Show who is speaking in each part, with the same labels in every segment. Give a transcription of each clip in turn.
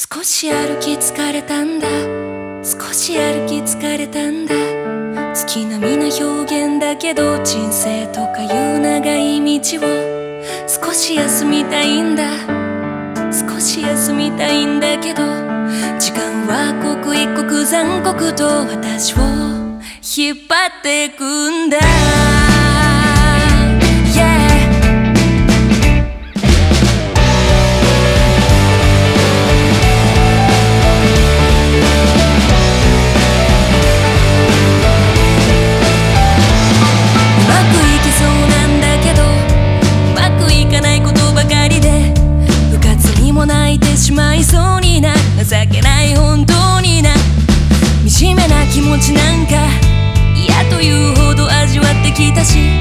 Speaker 1: 少し歩き疲れたんだ。少し歩き疲れたんだ。月並みな表現だけど人生とかいう長い道を。少し休みたいんだ。少し休みたいんだけど。時間は刻一刻残酷と私を引っ張ってくんだ。というほど味わってきたし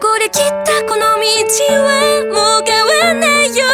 Speaker 1: 汚れ切ったこの道はもう変わんないよ